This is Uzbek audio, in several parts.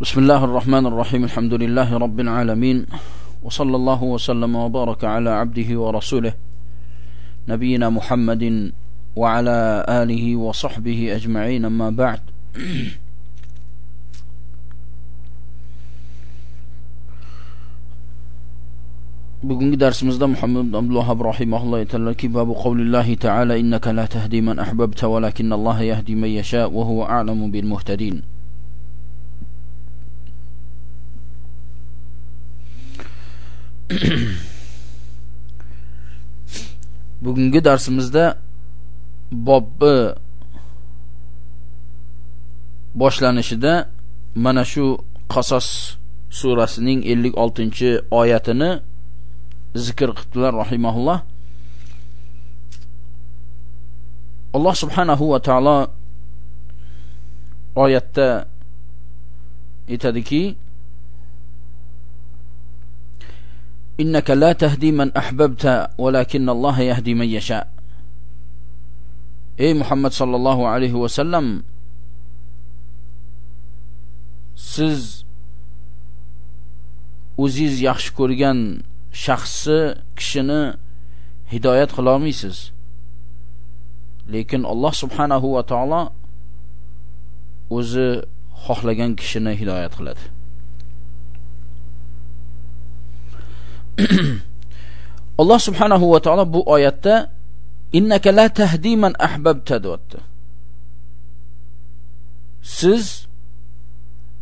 بسم الله الرحمن الرحيم الحمد لله رب العالمين وصلى الله وسلم وبارك على عبده ورسوله نبينا محمد وعلى آله وصحبه أجمعين أما بعد Bugünkü dersimizde Muhammed Abdülvahhab rahimehullah teala ki babu kavlillahi teala inneke la tehdi men ahbabte velakinnallaha yehdi men yasha ve huve a'lemu bil muhtedin. bugungi darsimizda bobbi boshlanishida mana shu qasos surasining 56 oyatini zikr qildilar rahimahulloh. Alloh subhanahu va taolo oyatda aytadiki إنك لا تهدي من أحببت ولكن الله يهدي من يشاء ey muhammad sallallohu alayhi vasallam siz o'zingiz yaxshi ko'rgan shaxsni kishini hidoyat qila olmaysiz lekin alloh subhanahu va taolo o'zi xohlagan kishini hidoyat qiladi alloh subhanahu va taolo bu oyatda innaka la tahdi man ahbabta deyapti. Siz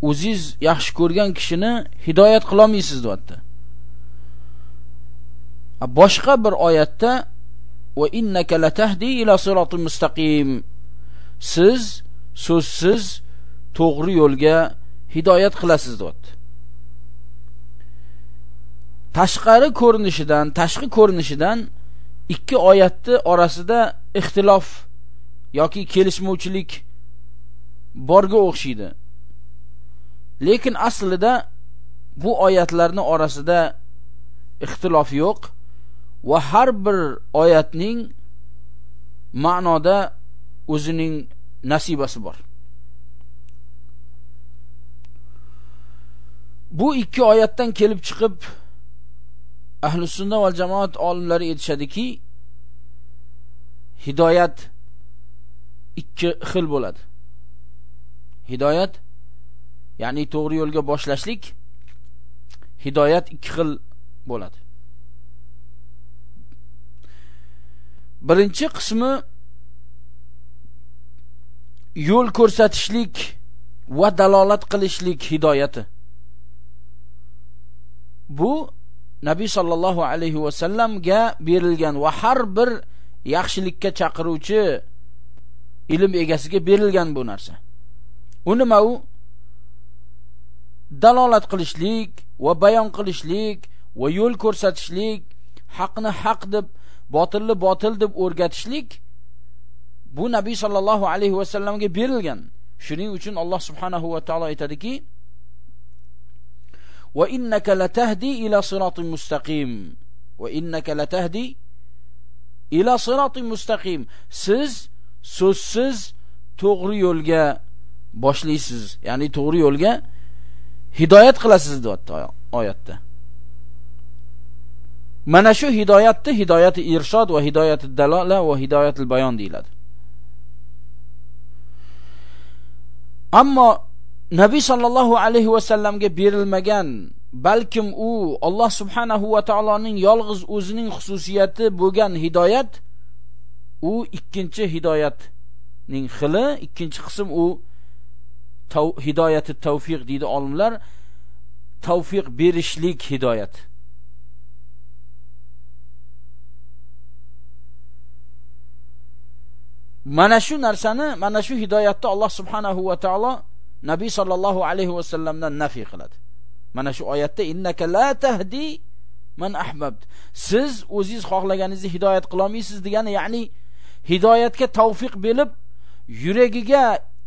o'zingiz yaxshi ko'rgan kishini hidoyat qila olmaysiz deyapti boshqa bir oyatda va innaka la tahdi ila siratin mustaqim siz so'zsiz to'g'ri yo'lga hidoyat qilasiz deyapti. Tashqari ko'rinishidan tashqi ko'rinishidan ikki oyatni orasida ixtilof yoki kelishmovchilik borga o'xshaydi. Lekin aslida bu oyatlarning orasida ixtilof yo'q va har bir oyatning ma'noda o'zining nasibasi bor. Bu ikki oyatdan kelib chiqib ahli sunna va jamoat olimlari aytishadiki hidoyat ikki xil bo'ladi. Hidoyat ya'ni to'g'ri yo'lga boshlashlik hidoyat ikki xil bo'ladi. Birinchi qismi yo'l ko'rsatishlik va dalolat qilishlik hidoyati. Bu nabiy sollallohu alayhi vasallamga berilgan va har bir yaxshilikka chaqiruvchi ilm egasiga berilgan bu narsa. U nima u? Dalolat qilishlik va bayon qilishlik va yo'l ko'rsatishlik haqni haq deb botilni botil deb o'rgatishlik bu nabiy sollallohu alayhi vasallamga berilgan. Shuning uchun alloh subhanahu va taolo aytadiki Wa innaka latahdi ila siratin mustaqim. Wa innaka latahdi ila siratin mustaqim. Siz so'zsiz to'g'ri yo'lga boshlaysiz, ya'ni to'g'ri yo'lga hidoyat qilasiz deyapti oyatda. Mana shu hidoyatni hidoyati irshod va hidoyati dalola va hidoyatil bayon deyiladi. Ammo nabiy sallallohu alayhi vasallamga berilmagan balkim u Alloh subhanahu va taoloning yolg'iz o'zining xususiyati bo'lgan hidoyat u ikkinchi hidoyatning xili ikkinchi qism u tav, hidoyati tavfiq deydi olimlar tavfiq berishlik hidoyat. Mana shu narsani mana shu hidoyatni Alloh subhanahu va taolo nabiy sollallohu alayhi vasallamdan nafiy qiladi. Mana shu oyatda innaka la tahdi man ahbabt. Siz o'zingiz xohlaganingizni hidoyat qila olmaysiz degani ya'ni hidoyatga tavfiq berib yuragiga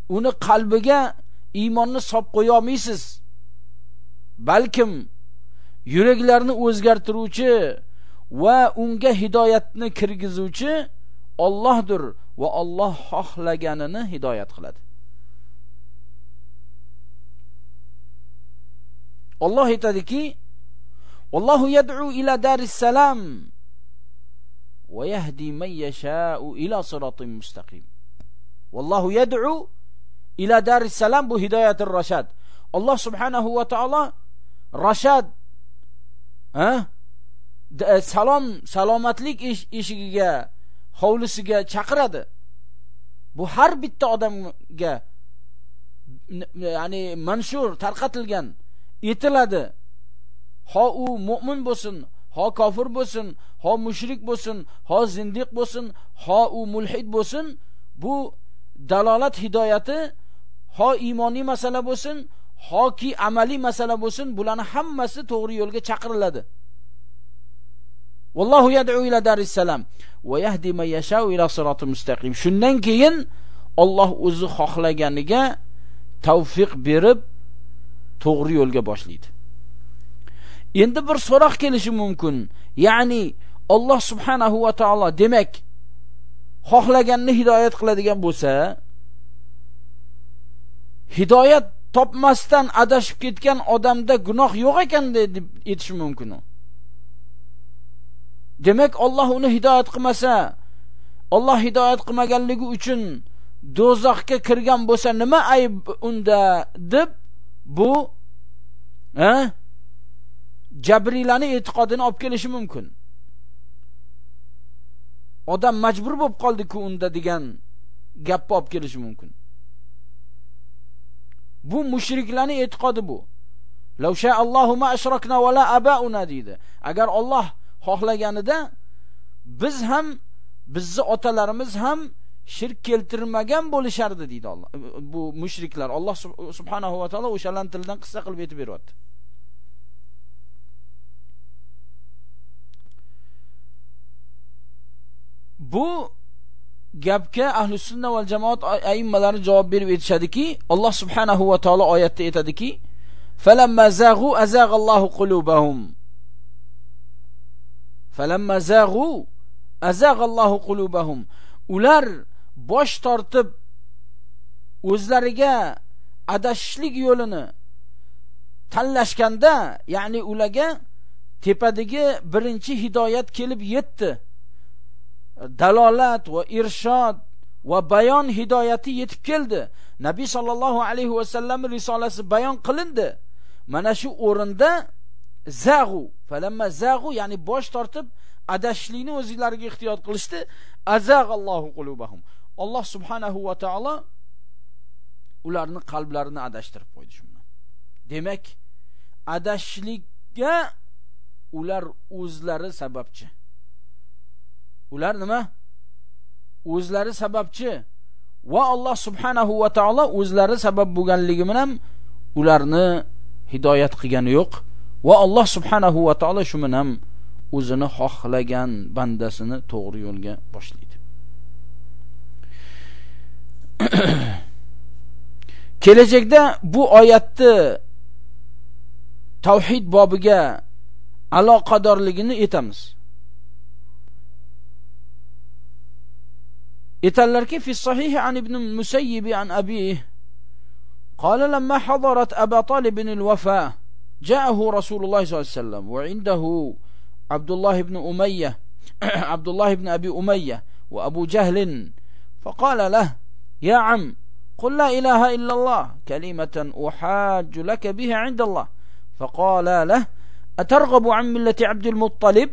uni qalbiga iymonni solib qo'ya olmaysiz. Balkim yuraklarni o'zgartiruvchi va unga hidoyatni kirgizuvchi Allohdir va Alloh xohlaganini hidoyat qiladi. Alloh aytadiki Allohu yad'u ila daris salam va yahdi man yasha'u ila siratin mustaqim. Wallohu yad'u ila daris salam bu hidoyatir rashad. Alloh subhanahu va taolo rashad ha e, salom salomatlik eshigiga hovlisiga chaqiradi. Bu har bitta odamga ya'ni manshur tarqatilgan etiladi. ho u mu'min bo'lsin ho kofir bo'lsin ho mushrik bo'lsin ho zindiq bo'lsin ho u mulhid bo'lsin bu dalolat hidoyati ho iymoniy masala bo'lsin hoki amaliy masala bo'lsin bularni hammasi to'g'ri yo'lga chaqiriladi Wallahu yad'u ila daris salam va yahdi man yasha'u ila siratal mustaqim. Shundan keyin Alloh o'zi xohlaganiga tavfiq berib to'g'ri yo'lga boshlaydi. endi bir so'roq kelishi mumkin ya'ni Alloh subhanahu va taolo demak xohlaganni hidoyat qiladigan bo'lsa hidoyat topmasdan adashib ketgan odamda gunoh yo'q ekan deb aytish mumkin demak Alloh uni hidoyat qilmasa Alloh hidoyat qilmaganligi uchun do'zaxga kirgan bo'lsa nima ayb unda deb bu ha? Jabriylani e'tiqodini olib kelishi mumkin. Odam majbur bo'lib qoldi-ku unda degan gapni olib kelishi mumkin. Bu mushriklarning e'tiqodi bu. Law Allohu ma ashrakna va la abauna deydi. Agar Alloh xohlaganida biz ham bizni otalarimiz ham shirk keltirmagan bo'lishardi deydi Alloh. Bu mushriklar Alloh subhanahu va taolo o'shalarni tilidan qissa qilib aytib beryapti. Bu gapga ahli sunna va jamoat aimmalari javob berib aytishadiki Alloh subhanahu va taolo oyatda aytadiki falamma zaghu azaghallohu qulubahum. Falamma zaghu azaghallohu qulubahum. Ular bosh tortib o'zlariga adashishlik yo'lini tanlashganda ya'ni ularga tepadagi birinchi hidoyat kelib yetdi. Dalolat va irshod va bayon hidoyati yetib keldi. Nabiy sollallohu alayhi vasallam risolasi bayon qilindi. Mana shu o'rinda zag'u falamma zag'u ya'ni bosh tortib adashishlikni o'zlariga ehtiyot qilishdi. Azag'allohu qulubahum. Alloh subhanahu va taolo ularni qalblarini adashtirib qo'ydi shu bilan demak adashishlikka ular o'zlari sababchi. Ular nima? O'zlari sababchi. Va Alloh subhanahu va taolo o'zlari sabab bo'lganligi bilan ularni hidoyat qilgani yo'q. Va Alloh subhanahu va taolo shu bilan o'zini xohlagan bandasini to'g'ri yo'lga boshlaydi kelajakda bu oyatni tavhid bobiga aloqadorligini etamiz. Etallarki fi sahih an ibn Musayyib an abih qala lamma hadarat Aba Talib al-wafa ja'ahu Rasulullah sallallahu alayhi wasallam wa indahu Abdullah ibn Umayyah Abdullah ibn Abi Umayyah wa Abu Jahl فقال له يا عم قل لا إله إلا الله كلمة أحاج لك بها عند الله. فقال له أترغب عن ملة عبد المطلب؟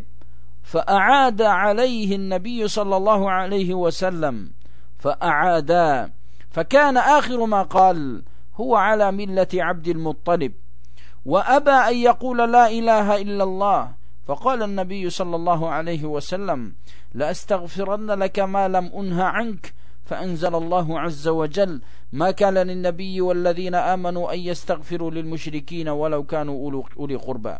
فأعاد عليه النبي صلى الله عليه وسلم. فأعادا فكان آخر ما قال هو على ملة عبد المطلب. وأبى أن يقول لا إله إلا الله. فقال النبي صلى الله عليه وسلم لأستغفرن لك ما لم أنهى عنك فأنزل الله عز وجل ما كان للنبي والذين آمنوا أن يستغفروا للمشركين ولو كانوا أولي قربى.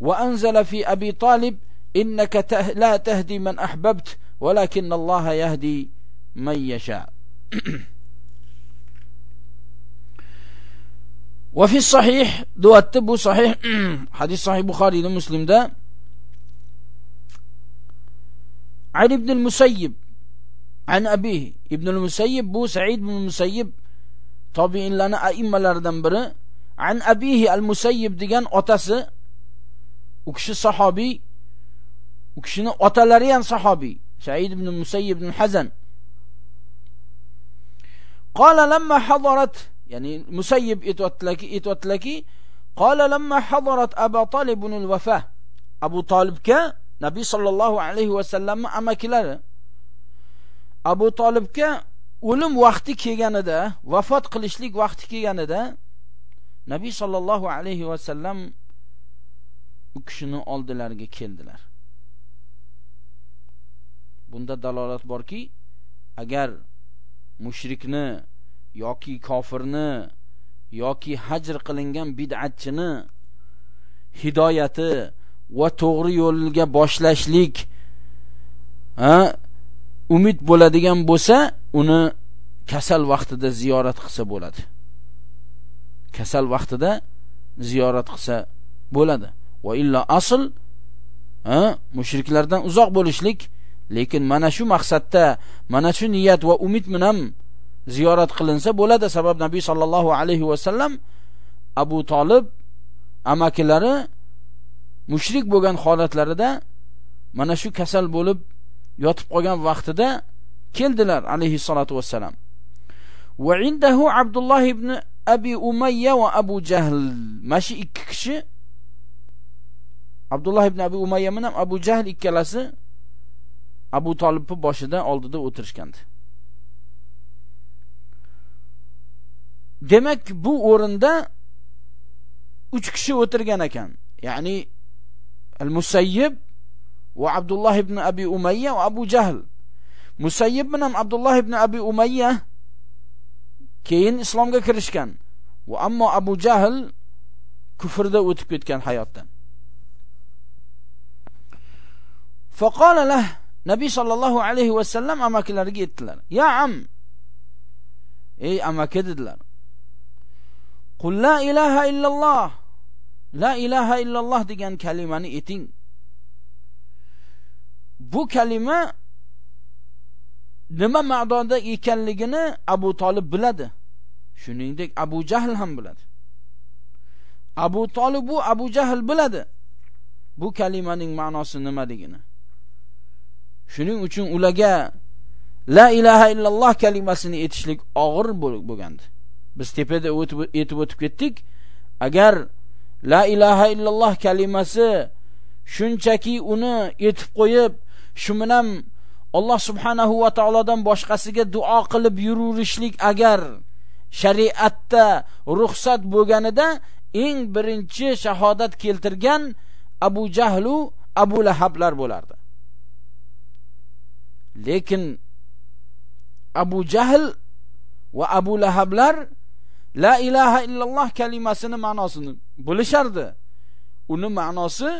وأنزل في أبي طالب إنك لا تهدي من أحببت ولكن الله يهدي من يشاء. وفي الصحيح دو التبو صحيح حديث صحيح بخاري لمسلم ده. عن ابن المسيب an abihi ibn al-musayyib bu said ibn al-musayyib tobiinlarning aimmalaridan biri. An abihi al-musayyib degan otasi u kishi sahobiy u kishining otalari ham sahobiy said ibn musayyib ibn hazan. Qala lamma hadarat ya'ni musayyib aytyaptilarki aytyaptilarki qala lamma hadarat abu talib ibn al-wafa. Abu talibga nabiy sallallohu alayhi vasallamni amakilari abu Talibga o'lim vaqti kelganida vafot qilishlik vaqti kelganida nabiy sallallohu alayhi va sallam u kishini oldilariga keldilar. Bunda dalolat borki agar mushrikni yoki kofirni yoki hajr qilingan bid'atchini hidoyati va to'g'ri yo'lga boshlashlik ha umid bo'ladigan bo'lsa uni kasal vaqtida ziyorat qilsa bo'ladi. Kasal vaqtida ziyorat qilsa bo'ladi. Va illa asl ha mushriklardan uzoq bo'lishlik lekin mana shu maqsadda mana shu niyat va umid bilan ziyorat qilinsa bo'ladi. Sabab nabiy sallallohu alayhi vasallam abu tolib amakilari mushrik bo'lgan holatlarida mana shu kasal bo'lib yotib qolgan vaqtida keldilar alayhi salatu vassalam. Va indahu abdulloh ibn abi umayya va abu jahl. Mashi ikki kishi abdulloh ibn abi umayya bilan abu jahl ikkalasi abu tolibni boshida oldida o'tirishgandi. Demak bu o'rinda uch kishi o'tirgan ekan. Ya'ni al musayyib وعبد الله بن أبي أمية وأبو جهل. مسيب بن عبد الله بن أبي أمية كين إسلام كرش كان وأما أبو جهل كفر ده وتكويت كان حياتاً فقال له نبي صلى الله عليه وسلم أما كلا رجيت لنا يا عم إيه أما كدد لنا قل لا إله إلا الله. لا إله إلا الله ديجان كلمة نئتين bu kalima nima ma'noda ekanligini Abu Talib biladi. Shuningdek Abu Jahl ham biladi. Abu Talib bu Abu Jahl biladi. Bu kalimaning ma'nosi nimaligini. Shuning uchun ularga la ilaha illalloh kalimasini aytishlik og'ir bo'lgandi. Biz tepada o'tib etib o'tib ketdik. Agar la ilaha illalloh kalimasi shunchaki uni aytib qo'yib, shu bilan Alloh subhanahu va taolodan boshqasiga duo qilib yurishlik agar shariatda ruxsat bo'lganida eng birinchi shahodat keltirgan Abu Jahlu Abu Lahablar bo'lardi. Lekin Abu Jahl va Abu Lahablar la ilaha illalloh kalimasini ma'nosini bilishardi. Uni ma'nosi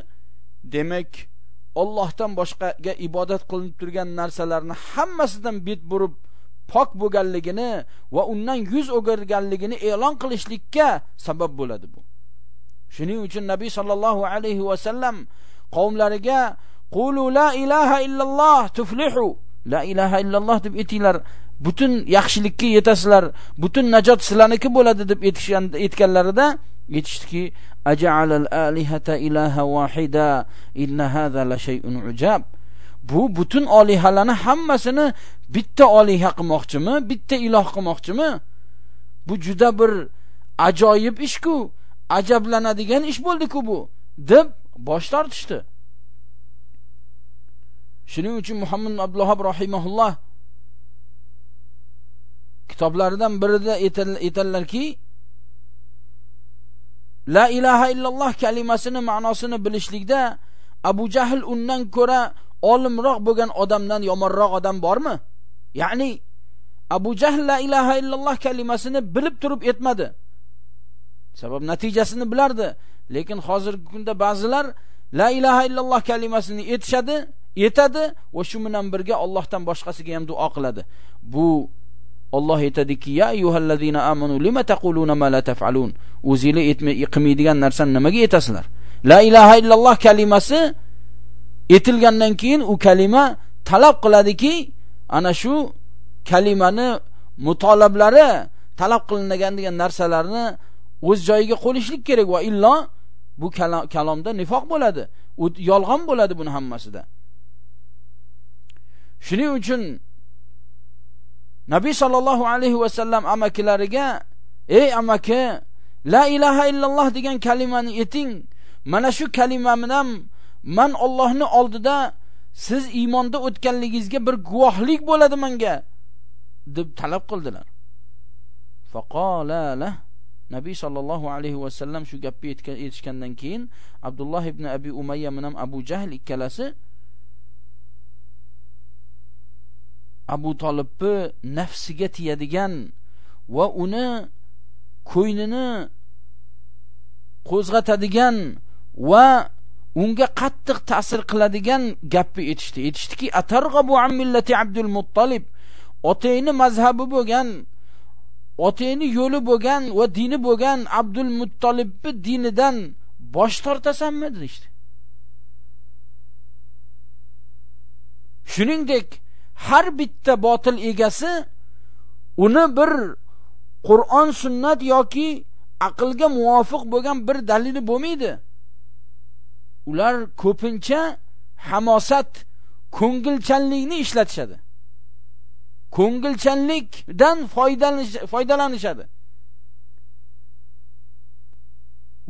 demak Allohdan boshqaga ibodat qilinib turgan narsalarni hammasidan bet burib pok bo'lganligini va undan yuz o'girganligini e'lon qilishlikka sabab bo'ladi bu. Shuning uchun Nabiy sallallohu alayhi va sallam qavmlariga qulu la ilaha illalloh tuflihu. La ilaha illalloh deb aytinglar butun yaxshilikka yetasizlar. Butun najot sizlarniki bo'ladi deb aytganlarida aytishdiki aj'alal alihata ilaha wahida inna hadha la shay'un ujab bu butun olihalarni hammasini bitta oliha qilmoqchimi bitta iloh qilmoqchimi? Bu juda bir ajoyib ishku ajablanadigan ish bo'ldi-ku bu deb bosh tortishdi. Shuning uchun muhammad abdullohob rahimahulloh kitoblaridan birida aytadilarki La ilaha illalloh kalimasini ma'nosini bilishlikda Abu Jahl undan ko'ra olimroq bo'lgan odamdan yomonroq odam bormi? Ya'ni Abu Jahl la ilaha illalloh kalimasini bilib turib etmadi. Sabab natijasini bilardi. Lekin hozirgi kunda ba'zilar la ilaha illalloh kalimasini etishadi, aytadi va shu bilan birga Allohdan boshqasiga ham duo qiladi. Bu Alloh aytadiki: "Ya ayyuhallazina amanu lima taquluna ma la taf'alun?" O'zinglar qilmaydigan narsani nimaga aytasizlar? La ilaha illalloh kalimasi etilgandan keyin u kalima talab qiladiki, ana shu kalimani mutolablari talab qilinadigan narsalarni o'z joyiga qo'yishlik kerak va illo bu kalomda nifoq bo'ladi yolg'on bo'ladi buni hammasida shuning uchun nabiy sallallohu alayhi va sallam amakilariga ey amaki la ilaha illalloh degan kalimani ayting mana shu kalimamdan bilan man Allohning oldida siz iymonda o'tganligingizga bir guvohlik bo'ladi menga deb talab qildilar. Faqala la nabiy sallallohu alayhi va sallam shu gapni aytishgandan keyin abdulloh ibn abi umayya bilan abu jahl ikkalasi abu tolibni nafsiga tiyadigan va uni ko'ynini qo'zg'atadigan va unga qattiq ta'sir qiladigan gapni aytishdi. Aytishdiki atarg'abu an millati abdul muttolib otangni mazhabi bo'lgan otangni yo'li bo'lgan va dini bo'lgan abdul muttolibni dinidan bosh tortasanmi? deyishdi. Shuningdek har bitta botil egasi uni bir qur'on sunnat yoki aqlga muvofiq bo'lgan bir dalili bo'lmaydi. Ular ko'pincha hamosat ko'ngilchanlikni ishlatishadi. Ko'ngilchanlikdan foydalanishadi.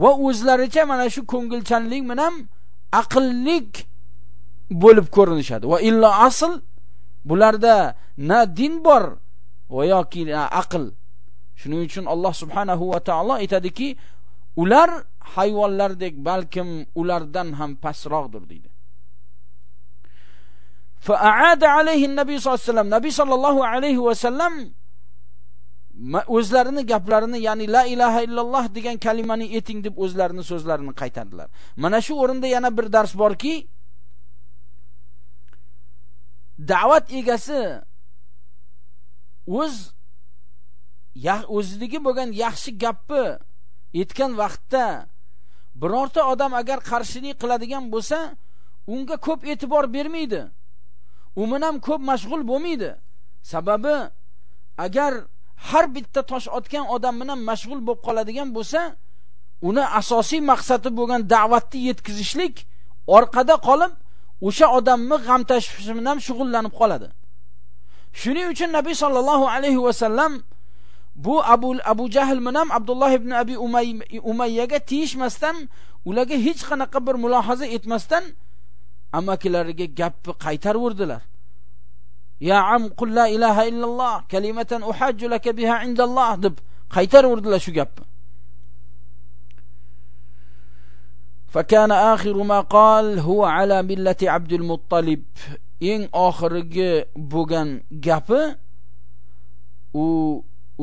Va o'zlaricha mana shu ko'ngilchanlik bilan aqllik bo'lib ko'rinishadi. Va illo asl bularda na din bor va yoki aql. Shuning uchun Alloh subhanahu va taolo aytadiki ular hayvonlardek balkim ulardan ham pastroqdir deydi. Fa'ada alayhi nabiy sollallohu alayhi vasallam nabiy sollallohu alayhi va sallam o'zlarini gaplarini ya'ni la ilaha illalloh degan kalimani eting deb o'zlarini so'zlarini qaytardilar. Mana shu o'rinda yana bir dars borki da'vat egasi o'z o'zidagi bo'lgan yaxshi gapni aytgan vaqtda birorta odam agar qarshilik qiladigan bo'lsa unga ko'p e'tibor bermaydi. U bilan ko'p mashg'ul bo'lmaydi. Sababi agar har bitta tosh otgan odam bilan mashg'ul bo'lib qoladigan bo'lsa uni asosiy maqsadi bo'lgan da'vatni yetkazishlik orqada qolib o'sha odamni g'am tashvishi bilan shug'ullanib qoladi. Shuning uchun nabiy sollallohu alayhi vasallam bu abu abu jahl bilan abdulloh ibn abi umayyaga tiyishmasdan ularga hech qanaqa bir mulohaza etmasdan amakilariga gapni qaytarverdilar ya am qul la ilaha illalloh kalimatan uhajju laka biha indalloh deb qaytarverdilar shu gapni. فكان آخر ما قال هو على ملة عبد المطلب eng oxirgi bo'lgan gapi u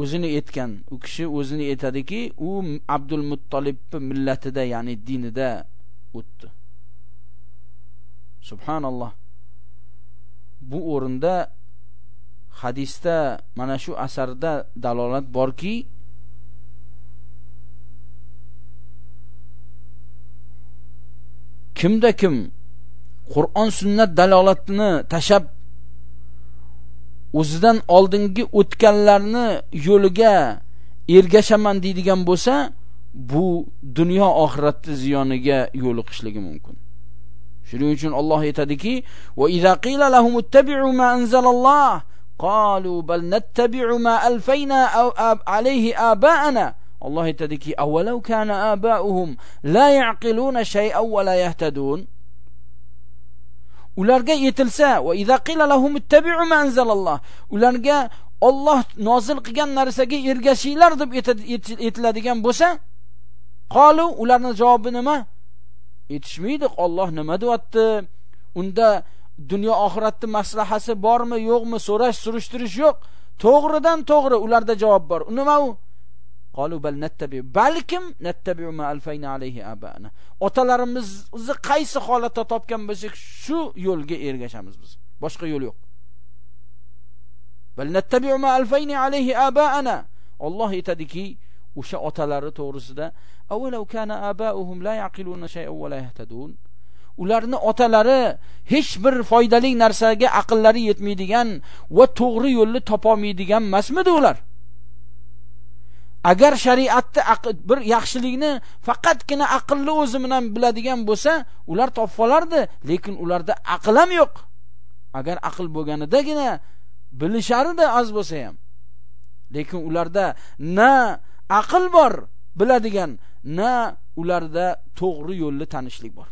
o'zini aytgan u kishi o'zini aytadiki u abdul muttolibni millatida ya'ni dinida o'tdi subhanalloh bu o'rinda hadisda mana shu asarda dalolat borki kimda kim qur'on sunnat dalolatini tashab o'zidan oldingi o'tganlarni yo'liga ergashaman deydigan bo'lsa bu dunyo oxiratni ziyoniga yo'liqishligi mumkin. Shuning uchun Alloh aytadiki va iza qila lahum ittabi'u ma anzalalloh qalu bal nattabi'u ma alfayna alayhi aba'ana Allah Alloh aytadiki avalau kana aba'uhum la ya'qiluna shay'an wa la yahtadun. Ularga yetilsa va iza qila lahum ittabi'u ma anzalalloh. Ularga Alloh nozil qilgan narsaga ergashinglar deb aytiladigan bo'lsa qalu ularning javobi nima? Yetishmaydi Alloh nima deyapti? Unda dunyo oxiratni maslahasi bormi yo'qmi so'rash surishtirish yo'q. To'g'ridan to'g'ri ularda javob bor. Nima u? Qalu bal nattabi balkim nattabi ma alfayna alayhi abana otalarimizni qaysi holatda topgan bo'lsak shu yo'lga ergashamiz biz boshqa yo'l yo'q bal nattabi ma alfayna alayhi abana Alloh aytadiki o'sha otalari to'g'risida avalau kana abauhum la yaqiluna shay'an wa la yahtadun ularni otalari hech bir foydali narsaga aqllari yetmaydigan va to'g'ri yo'lni topolmaydigan emasmidi ular agar shariatda bir yaxshilikni faqatgina aqlli o'zi bilan biladigan bo'lsa ular topib olardi lekin ularda aql ham yo'q. Agar aql bo'lganidagina bilishardi oz bo'lsa ham. Lekin ularda na aql bor biladigan na ularda to'g'ri yo'lni tanishlik bor.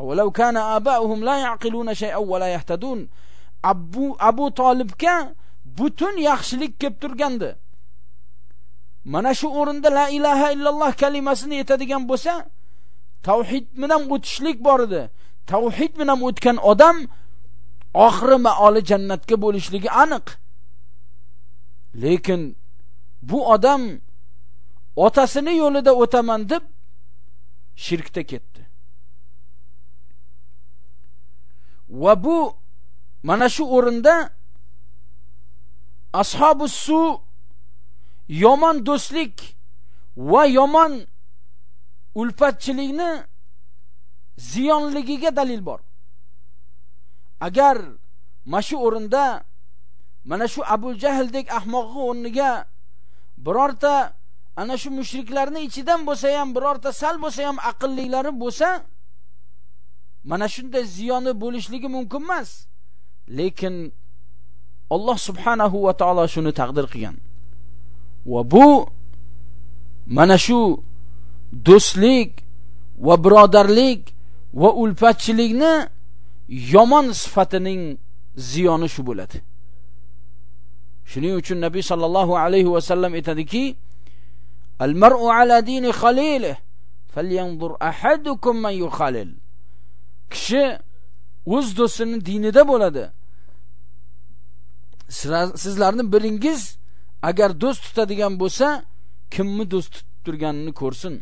Avalau kana abauhum la yaqiluna shay'an wa la yahtadun. Abu abu tolibga butun yaxshilik kelib turgandi. Mana shu o'rinda la ilaha illalloh kalimasini aytadigan bo'lsa tavhid bilan o'tishlik bor edi. Tavhid bilan o'tgan odam oxiri maoli jannatga bo'lishligi aniq. Lekin bu odam otasini yo'lida o'taman deb shirkda ketdi. Va bu mana shu o'rinda ashabu su yomon do'stlik va yomon ulfatchilikni ziyonligiga dalil bor. Agar mana shu o'rinda mana shu abu jahldek ahmoqni o'rniga birorta ana shu mushriklarni ichidan bo'lsa ham birorta sal bo'lsa ham aqlliklari bo'lsa mana shunday ziyoni bo'lishligi mumkin emas. Lekin Alloh subhanahu va taolo shuni taqdir qilgan. Va bu mana shu do'stlik va birodarlik va ulfatchilikni yomon sifatining ziyoni shu bo'ladi. Shuning uchun nabiy sallallohu alayhi vasallam aytadiki al mar'u ala dini khalilih falyanzur ahadukum man yukhalil. Kishi o'z do'stini dinida bo'ladi. Sizlarni biringiz agar do'st tutadigan bo'lsa kimni do'st tutib turganini ko'rsin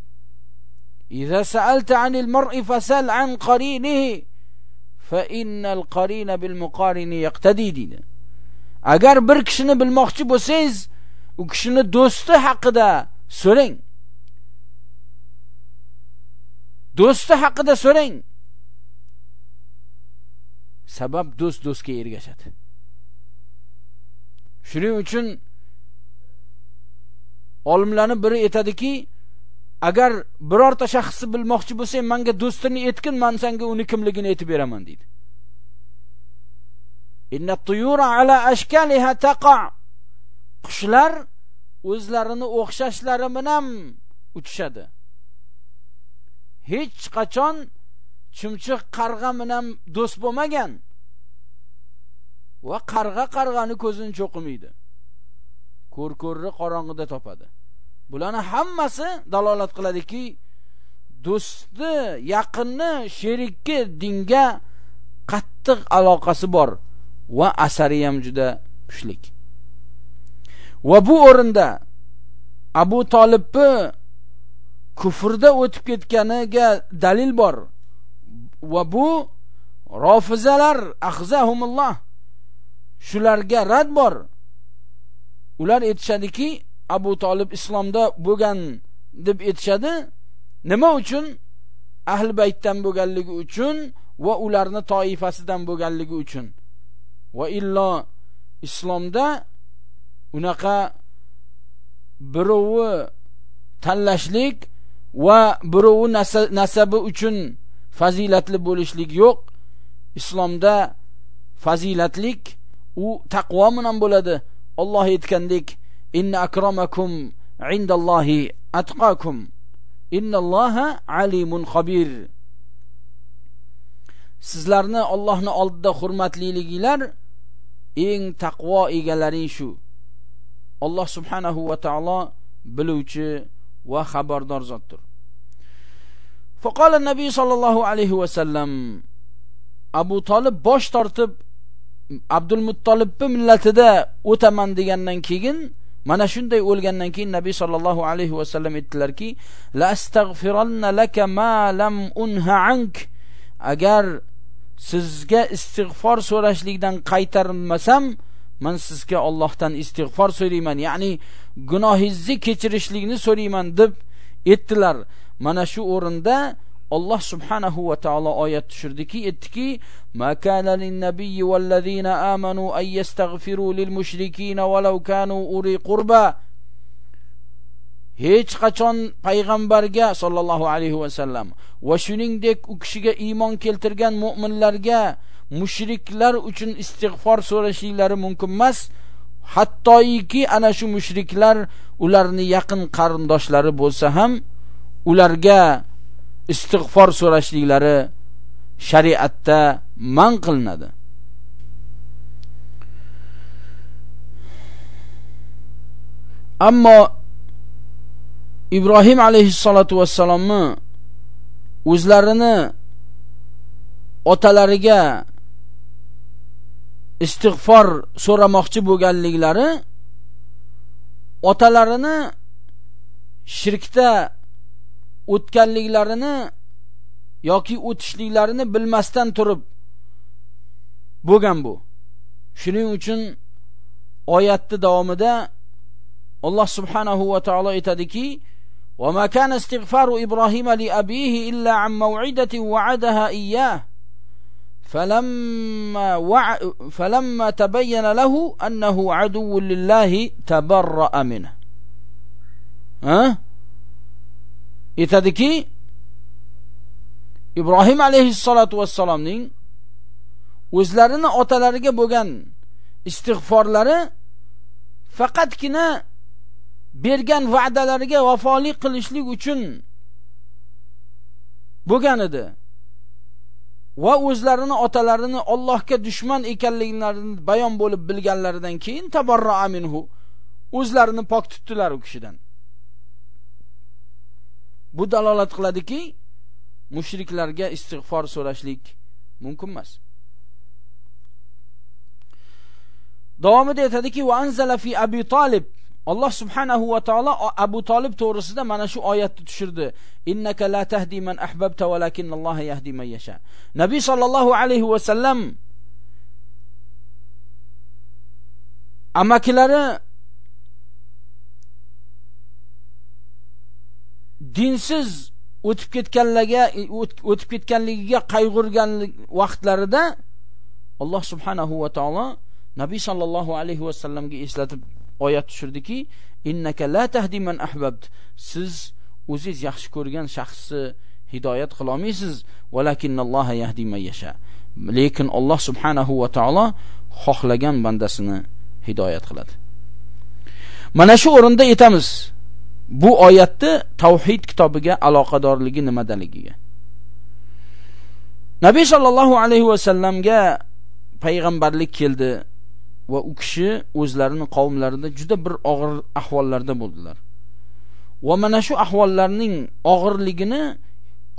إذا سألت عن المرء فسل عن قرينه فإن القرين بالمقارن يقتدي deydi agar bir kishini bilmoqchi bo'lsangiz u kishini do'sti haqida so'rang do'sti haqida so'rang sabab do'st do'stga ergashadi shuning uchun olimlarni biri aytadiki agar birorta shaxsni bilmoqchi bo'lsang menga do'stini aytgin men senga uni kimligini aytib beraman deydi. Inna tuyura ala ashkaliha taqa. Qushlar o'zlarini o'xshashlari bilan uchishadi. Hech qachon chumchuq qarg'a bilan do'st bo'lmagan va qarg'a qarg'ani ko'zini cho'qimaydi ko'r ko'rni qorong'ida topadi. Bularni hammasi dalolat qiladiki do'sti yaqinni sherikki dinga qattiq aloqasi bor va asari ham juda kuchlik. Va bu o'rinda abu tolibni kufrda o'tib ketganiga dalil bor. Va bu rofizalar ahzahumulloh shularga rad bor. Ular aytishadiki abu Talib islomda bo'lgan deb aytishadi. Nima uchun? Ahli baytdan bo'lganligi uchun va ularni toifasidan bo'lganligi uchun. Va illo islomda unaqa birovi tanlashlik va birovi nasabi uchun fazilatli bo'lishlik yo'q. Islomda fazilatlik u taqvo bilan bo'ladi. Alloh aytgandek inna akramakum indallohi atqakum innalloha alimun xabir sizlarni Allohning oldida hurmatliliginglar eng taqvo egalaring shu Alloh subhanahu va taolo biluvchi va xabardor zotdir فقال النبي صلى الله عليه وسلم Abu Talib bosh tortib Abdul Muttolibni millatida o'taman degandan keyin mana shunday o'lgandan keyin Nabiy sallallohu alayhi va sallam aytdilarki la astaghfiranna laka ma lam unha ank. Agar sizga istig'for so'rashlikdan qaytarmasam men sizga Allohdan istig'for so'rayman ya'ni gunohingizni kechirishlikni so'rayman deb aytdilar. Mana shu o'rinda Alloh subhanahu va taolo oyat tushirdiki aytdiki ma kana lin nabiyyi wallazina amanu ay yastaghfiru lil mushrikina walau kanu uri qurba. Hech qachon payg'ambarga sollallohu alayhi va sallam va shuningdek u kishiga iymon keltirgan mu'minlarga mushriklar uchun istig'for so'rashinglari mumkin emas. Hattoiki ana shu mushriklar ularni yaqin qarindoshlari bo'lsa ham ularga istig'for so'rashliklari shariatda man qilinadi. Ammo ibrohim alayhissalotu vassalomni o'zlarini otalariga istig'for so'ramoqchi bo'lganliklari otalarini shirkda o'tganliklarini yoki o'tishliklarini bilmasdan turib bo'lgan bu shuning uchun oyatni davomida Alloh subhanahu va taolo aytadiki وما كان استغفار إبراهيم لأبيه إلا عن موعدة وعدها إياه فلما, وع... فلما تبين له أنه عدو لله تبرأ منه ها aytadiki ibrohim alayhissalotu vassalomning o'zlarini otalariga bo'lgan istig'forlari faqatgina bergan va'dalariga vafolik qilishlik uchun bo'lgan edi. Va o'zlarini otalarini Allohga dushman ekanliklarini bayon bo'lib bilganlaridan keyin tabarra minhu o'zlarini pok tutdilar u kishidan. Bu dalolat qiladiki mushriklarga istig'for so'rashlik mumkin emas davomida aytadiki va anzala fi abi tolib Alloh subhanahu va taolo Abu Talib to'g'risida mana shu oyatni tushirdi. Innaka la tahdi man ahbabta valakinalloha yahdi man yasha. Nabiy sollallohu alayhi va sallam amakilari dinsiz o'tib ketganlarga e, o'tib ketganligiga qayg'urgan vaqtlarida Alloh subhanahu va taolo Nabiy sallallohu alayhi va sallamga eslatib oyat tushirdiki innaka la tahdi man ahbabt. Siz o'zingiz yaxshi ko'rgan shaxsni hidoyat qila olmaysiz valakinnalloha yahdi man yasha. Lekin Alloh subhanahu va taolo xohlagan bandasini hidoyat qiladi. Mana shu o'rinda aytamiz bu oyatni tavhid kitobiga aloqadorligi nimadaligiga nabiy sollallohu alayhi vasallamga payg'ambarlik keldi va u kishi o'zlarini qavmlarida juda bir og'ir ahvollarda bo'ldilar. Va mana shu ahvollarning og'irligini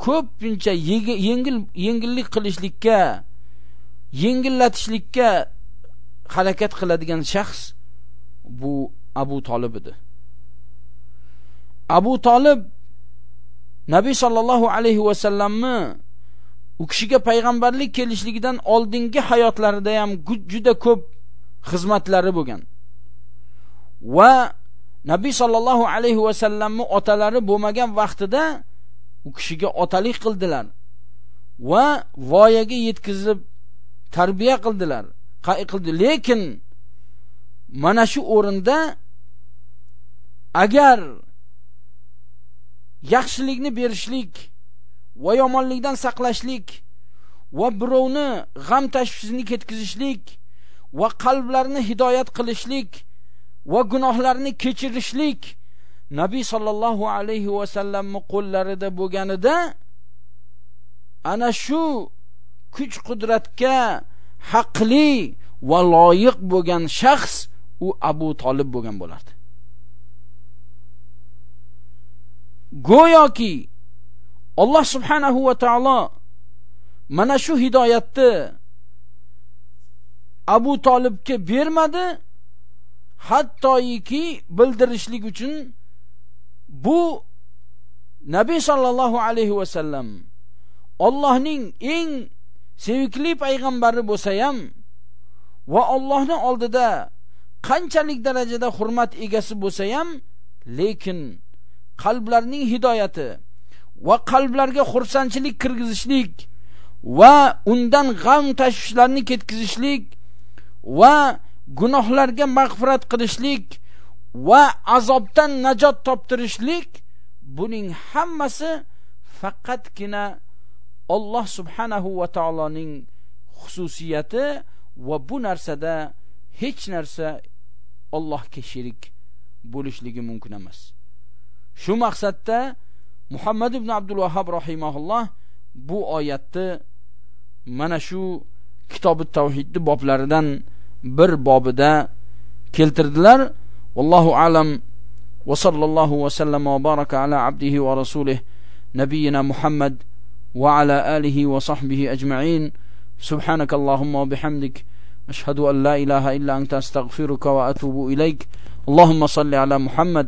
ko'pincha yengil yengillik qilishlikka yengillatishlikka harakat qiladigan shaxs bu Abu Talib edi. Abu Talib Nabiy sallallohu alayhi va sallamni u kishiga payg'ambarlik kelishligidan oldingi hayotlarida ham juda ko'p xizmatlari bo'lgan. Va nabiy sallallohu alayhi va sallamni otalari bo'lmagan vaqtida u kishiga otalik qildilar va voyaga yetkazib tarbiya qildilar. Qildi? Lekin mana shu o'rinda agar yaxshilikni berishlik va yomonlikdan saqlashlik va birovni g'am tashvishini ketkizishlik va qalblarni hidoyat qilishlik va gunohlarni kechirishlik Nabiy sallallohu alayhi va sallamning qo'llarida bo'lganida ana shu kuch qudratga haqli va loyiq bo'lgan shaxs u Abu Talib bo'lgan bo'lardi. Go'yoki Alloh subhanahu va taolo mana shu hidoyatni Abu Talibga bermadi hattoyki bildirishlik uchun bu Nabiy sallallohu alayhi va sallam Allohning eng sevikli payg'ambari bo'lsa ham va Allohning oldida qanchalik darajada hurmat egasi bo'lsa ham lekin qalblarning hidoyati va qalblarga xursandchilik kirgizishlik va undan g'am tashvishlarni ketkazishlik va gunohlarga mag'firat qilishlik va azobdan najot toptirishlik buning hammasi faqatgina Alloh subhanahu va taoloning xususiyati va bu narsada hech narsa Allohga sherik bo'lishligi mumkin emas. Shu maqsadda Muhammad ibn Abdul Wahhab rahimahulloh bu oyatni mana shu kitobi tavhidni boblaridan bir bobida keltirdilar. Vallohu alam va sallallohu va sallama va baraka ala abdihi va rasulih nabiyina Muhammad وعلى آله وصحبه أجمعين سبحانك اللهم وبحمدك أشهد أن لا إله إلا أنت أستغفرك وأتوب إليك اللهم صل على محمد